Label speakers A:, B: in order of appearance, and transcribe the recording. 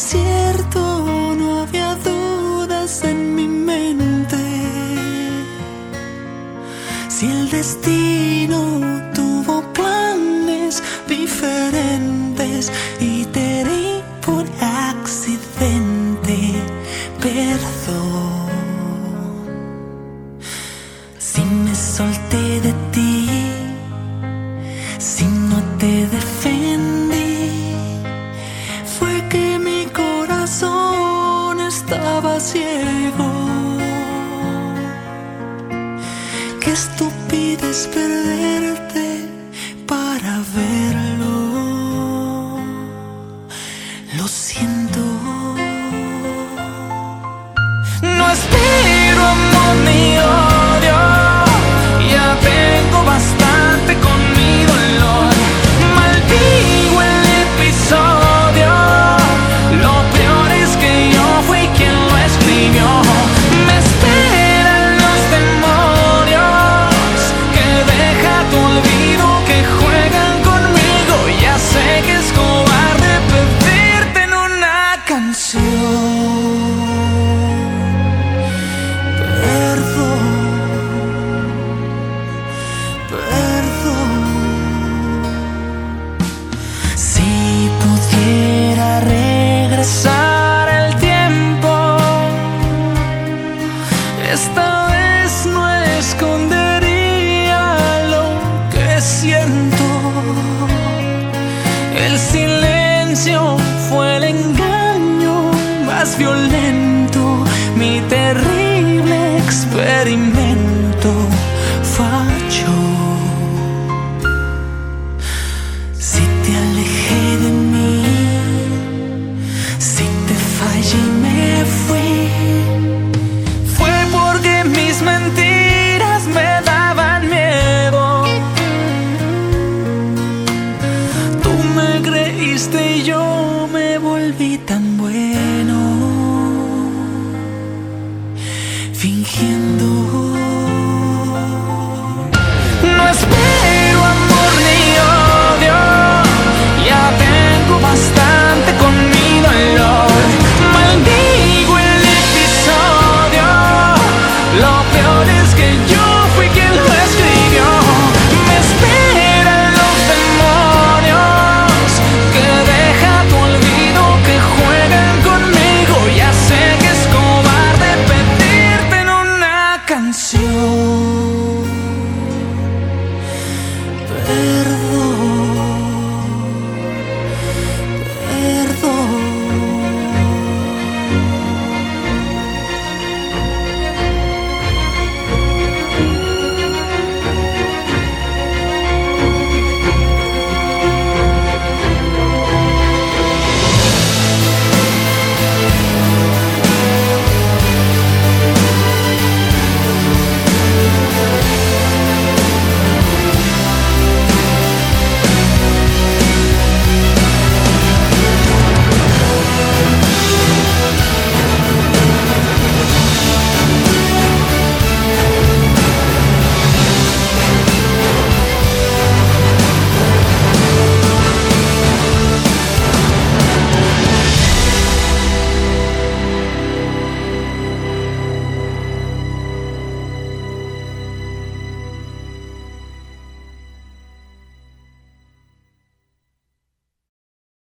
A: cierto, no había dudas en mi mente. Si el destino tuvo planes diferentes y te di por accidente, perdón. Estaba ciego. Qué estupidez perderte para verlo. Lo siento. No el tiempo, esta vez no escondería lo que siento. El silencio fue el engaño más violento, mi terrible experimento creíste y yo me volví tan bueno, fingiendo